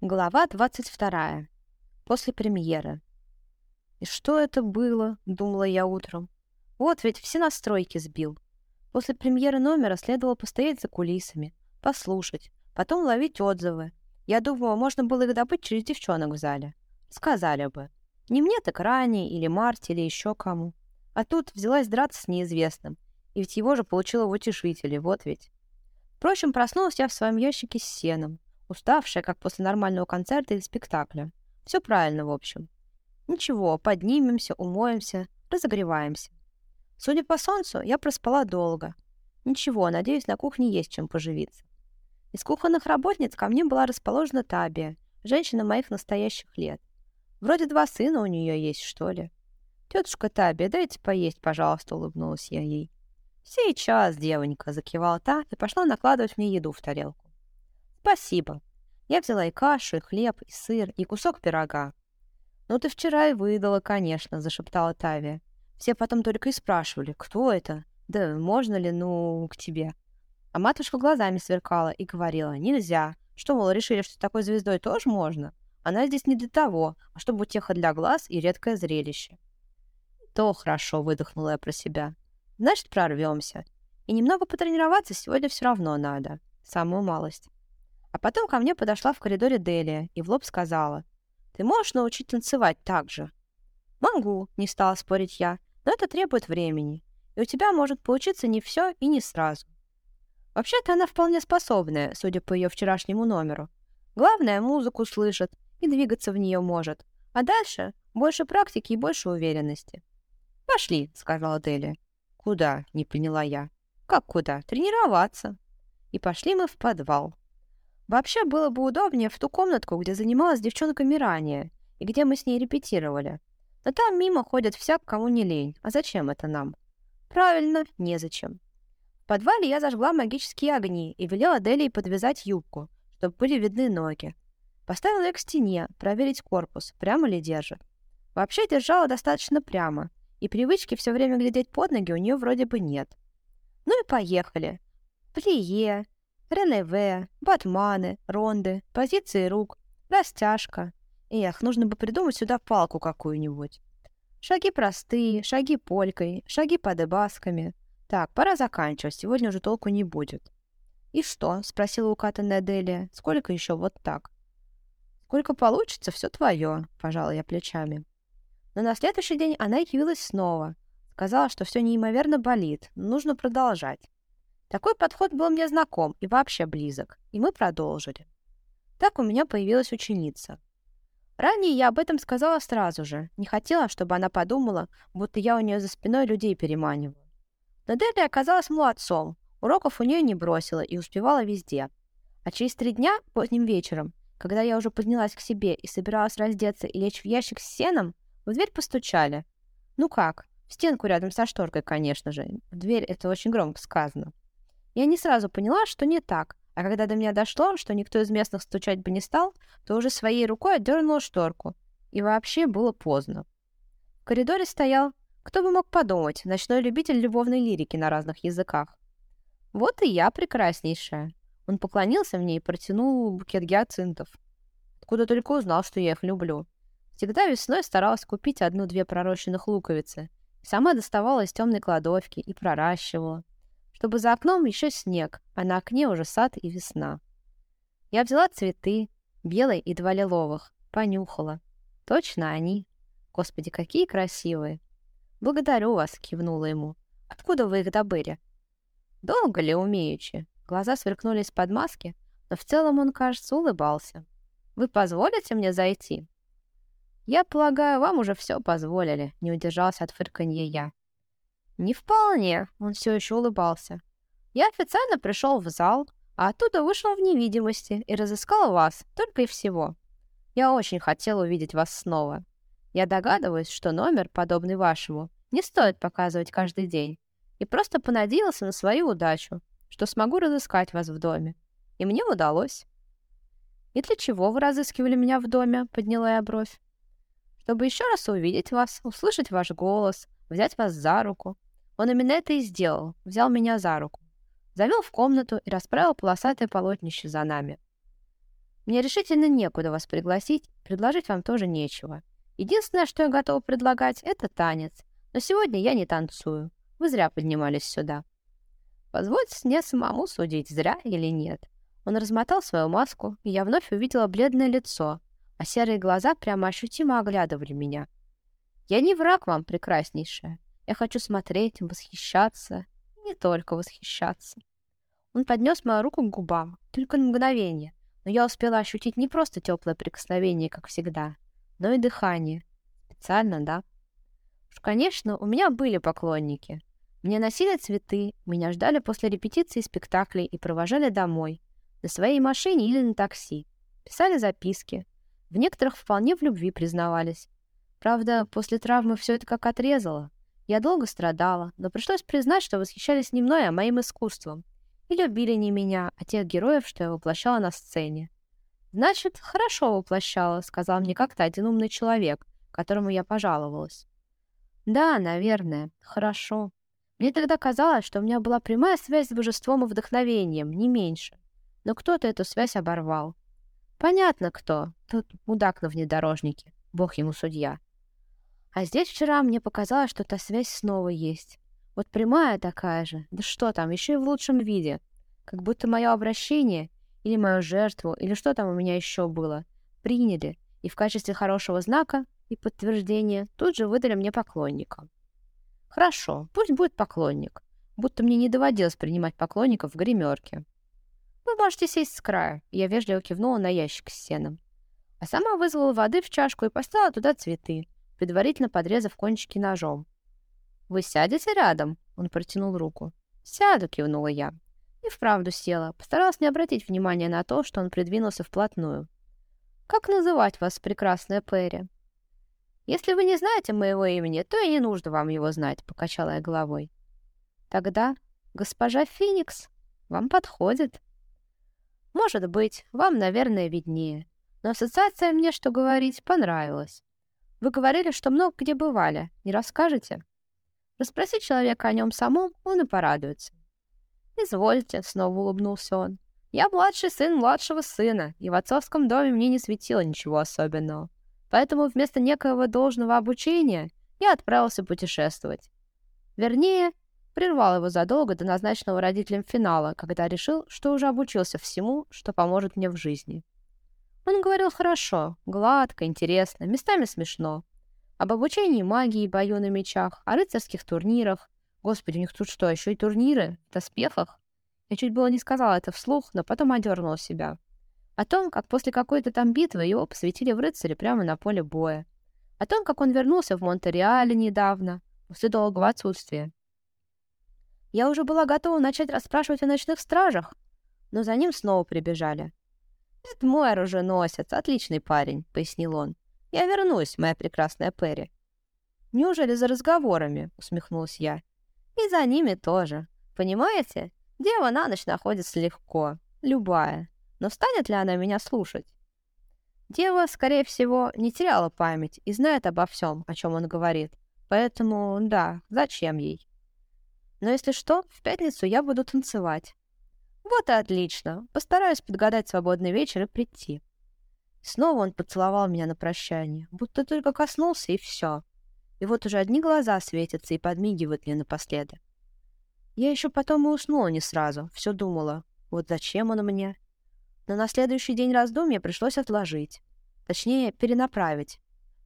Глава 22. После премьеры. И что это было, думала я утром. Вот ведь все настройки сбил. После премьеры номера следовало постоять за кулисами, послушать, потом ловить отзывы. Я думала, можно было их добыть через девчонок в зале. Сказали бы. Не мне, так Ране, или Марте, или еще кому. А тут взялась драться с неизвестным. И ведь его же получила в утешителе, вот ведь. Впрочем, проснулась я в своем ящике с сеном уставшая, как после нормального концерта или спектакля. Все правильно, в общем. Ничего, поднимемся, умоемся, разогреваемся. Судя по солнцу, я проспала долго. Ничего, надеюсь, на кухне есть чем поживиться. Из кухонных работниц ко мне была расположена Табия, женщина моих настоящих лет. Вроде два сына у нее есть, что ли. «Тетушка Табия, дайте поесть, пожалуйста», — улыбнулась я ей. «Сейчас, девонька», — закивала та и пошла накладывать мне еду в тарелку. «Спасибо». Я взяла и кашу, и хлеб, и сыр, и кусок пирога. «Ну ты вчера и выдала, конечно», — зашептала Тавия. Все потом только и спрашивали, кто это? Да можно ли, ну, к тебе? А матушка глазами сверкала и говорила, нельзя. Что, мол, решили, что такой звездой тоже можно? Она здесь не для того, а чтобы утеха для глаз и редкое зрелище. То хорошо, выдохнула я про себя. Значит, прорвемся. И немного потренироваться сегодня все равно надо. Самую малость. А потом ко мне подошла в коридоре Делия и в лоб сказала, «Ты можешь научить танцевать так же?» «Могу», — не стала спорить я, «но это требует времени, и у тебя может получиться не все и не сразу». Вообще-то она вполне способная, судя по ее вчерашнему номеру. Главное, музыку слышит и двигаться в нее может, а дальше больше практики и больше уверенности. «Пошли», — сказала Делия. «Куда?» — не поняла я. «Как куда? Тренироваться». И пошли мы в подвал. Вообще было бы удобнее в ту комнатку, где занималась девчонками ранее, и где мы с ней репетировали. Но там мимо ходят всяк, кому не лень. А зачем это нам? Правильно, незачем. В подвале я зажгла магические огни и велела Делии подвязать юбку, чтобы были видны ноги. Поставила ее к стене, проверить корпус, прямо ли держит. Вообще держала достаточно прямо, и привычки все время глядеть под ноги у нее вроде бы нет. Ну и поехали. Плие, Реневе, батманы, ронды, позиции рук, растяжка. Эх, нужно бы придумать сюда палку какую-нибудь. Шаги простые, шаги полькой, шаги под эбасками. Так, пора заканчивать, сегодня уже толку не будет. «И что?» — спросила укатанная Делия. «Сколько еще вот так?» «Сколько получится, все твое», — пожала я плечами. Но на следующий день она явилась снова. Сказала, что все неимоверно болит, нужно продолжать. Такой подход был мне знаком и вообще близок, и мы продолжили. Так у меня появилась ученица. Ранее я об этом сказала сразу же, не хотела, чтобы она подумала, будто я у нее за спиной людей переманиваю. Но Дели оказалась молодцом, уроков у нее не бросила и успевала везде. А через три дня, поздним вечером, когда я уже поднялась к себе и собиралась раздеться и лечь в ящик с сеном, в дверь постучали. Ну как? В стенку рядом со шторкой, конечно же. В дверь это очень громко сказано. Я не сразу поняла, что не так, а когда до меня дошло, что никто из местных стучать бы не стал, то уже своей рукой отдернула шторку. И вообще было поздно. В коридоре стоял, кто бы мог подумать, ночной любитель любовной лирики на разных языках. Вот и я прекраснейшая. Он поклонился мне и протянул букет гиацинтов. Откуда только узнал, что я их люблю. Всегда весной старалась купить одну-две пророщенных луковицы. Сама доставала из темной кладовки и проращивала чтобы за окном еще снег, а на окне уже сад и весна. Я взяла цветы, белые и два лиловых, понюхала. Точно они. Господи, какие красивые. Благодарю вас, кивнула ему. Откуда вы их добыли? Долго ли умеючи? Глаза сверкнули из-под маски, но в целом он, кажется, улыбался. Вы позволите мне зайти? Я полагаю, вам уже все позволили, не удержался от фырканья я. «Не вполне», — он все еще улыбался. «Я официально пришел в зал, а оттуда вышел в невидимости и разыскал вас, только и всего. Я очень хотел увидеть вас снова. Я догадываюсь, что номер, подобный вашему, не стоит показывать каждый день, и просто понадеялся на свою удачу, что смогу разыскать вас в доме. И мне удалось». «И для чего вы разыскивали меня в доме?» — подняла я бровь. «Чтобы еще раз увидеть вас, услышать ваш голос, взять вас за руку, он именно это и сделал, взял меня за руку, завел в комнату и расправил полосатое полотнище за нами. Мне решительно некуда вас пригласить, предложить вам тоже нечего. Единственное, что я готова предлагать, это танец. Но сегодня я не танцую. Вы зря поднимались сюда. Позвольте мне самому судить, зря или нет. Он размотал свою маску, и я вновь увидела бледное лицо, а серые глаза прямо ощутимо оглядывали меня. Я не враг вам, прекраснейшая. Я хочу смотреть, восхищаться, не только восхищаться. Он поднес мою руку к губам, только на мгновение, но я успела ощутить не просто теплое прикосновение, как всегда, но и дыхание. Специально, да? Уж, конечно, у меня были поклонники. Мне носили цветы, меня ждали после репетиции спектаклей и провожали домой. На своей машине или на такси. Писали записки. В некоторых вполне в любви признавались. Правда, после травмы все это как отрезало. Я долго страдала, но пришлось признать, что восхищались не мной, а моим искусством. И любили не меня, а тех героев, что я воплощала на сцене. «Значит, хорошо воплощала», — сказал мне как-то один умный человек, которому я пожаловалась. «Да, наверное, хорошо. Мне тогда казалось, что у меня была прямая связь с божеством и вдохновением, не меньше. Но кто-то эту связь оборвал. Понятно, кто. Тот мудак на внедорожнике. Бог ему судья. А здесь вчера мне показалось, что та связь снова есть. Вот прямая такая же. Да что там, еще и в лучшем виде. Как будто мое обращение, или мою жертву, или что там у меня еще было, приняли, и в качестве хорошего знака и подтверждения тут же выдали мне поклонника. Хорошо, пусть будет поклонник. Будто мне не доводилось принимать поклонников в гримерке. Вы можете сесть с края. Я вежливо кивнула на ящик с сеном. А сама вызвала воды в чашку и поставила туда цветы, предварительно подрезав кончики ножом. «Вы сядете рядом?» — он протянул руку. «Сяду», — кивнула я. И вправду села, постаралась не обратить внимания на то, что он придвинулся вплотную. «Как называть вас, прекрасная Перри?» «Если вы не знаете моего имени, то и не нужно вам его знать», — покачала я головой. «Тогда, госпожа Феникс, вам подходит». «Может быть, вам, наверное, виднее. Но ассоциация мне, что говорить, понравилась. Вы говорили, что много где бывали. Не расскажете?» Расспроси человека о нем самом, он и порадуется. «Извольте», — снова улыбнулся он. «Я младший сын младшего сына, и в отцовском доме мне не светило ничего особенного. Поэтому вместо некоего должного обучения я отправился путешествовать. Вернее, прервал его задолго до назначенного родителям финала, когда решил, что уже обучился всему, что поможет мне в жизни. Он говорил хорошо, гладко, интересно, местами смешно. Об обучении магии бою на мечах, о рыцарских турнирах. Господи, у них тут что, еще и турниры? В доспехах? Я чуть было не сказала это вслух, но потом одернула себя о том, как после какой-то там битвы его посвятили в рыцаре прямо на поле боя, о том, как он вернулся в Монтереале недавно, после долгого отсутствия. Я уже была готова начать расспрашивать о ночных стражах, но за ним снова прибежали. «Это мой оруженосец, отличный парень», — пояснил он. «Я вернусь, моя прекрасная Перри». «Неужели за разговорами?» — усмехнулась я. «И за ними тоже. Понимаете? Дева на ночь находится легко. Любая но станет ли она меня слушать? Дева, скорее всего, не теряла память и знает обо всем, о чем он говорит. Поэтому, да, зачем ей? Но если что, в пятницу я буду танцевать. Вот и отлично. Постараюсь подгадать свободный вечер и прийти. Снова он поцеловал меня на прощание, будто только коснулся, и все. И вот уже одни глаза светятся и подмигивают мне напоследок. Я еще потом и уснула не сразу, все думала, вот зачем он мне? но на следующий день раздумья пришлось отложить. Точнее, перенаправить.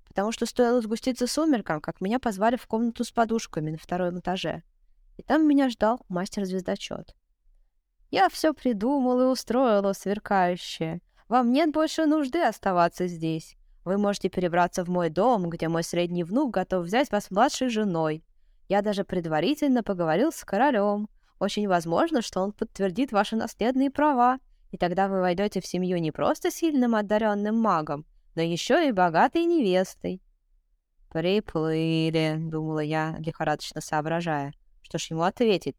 Потому что стоило сгуститься сумеркам, как меня позвали в комнату с подушками на втором этаже. И там меня ждал мастер-звездочет. Я все придумал и устроила сверкающее. Вам нет больше нужды оставаться здесь. Вы можете перебраться в мой дом, где мой средний внук готов взять вас младшей женой. Я даже предварительно поговорил с королем. Очень возможно, что он подтвердит ваши наследные права и тогда вы войдете в семью не просто сильным одаренным магом, но еще и богатой невестой. «Приплыли», — думала я, лихорадочно соображая. Что ж ему ответить?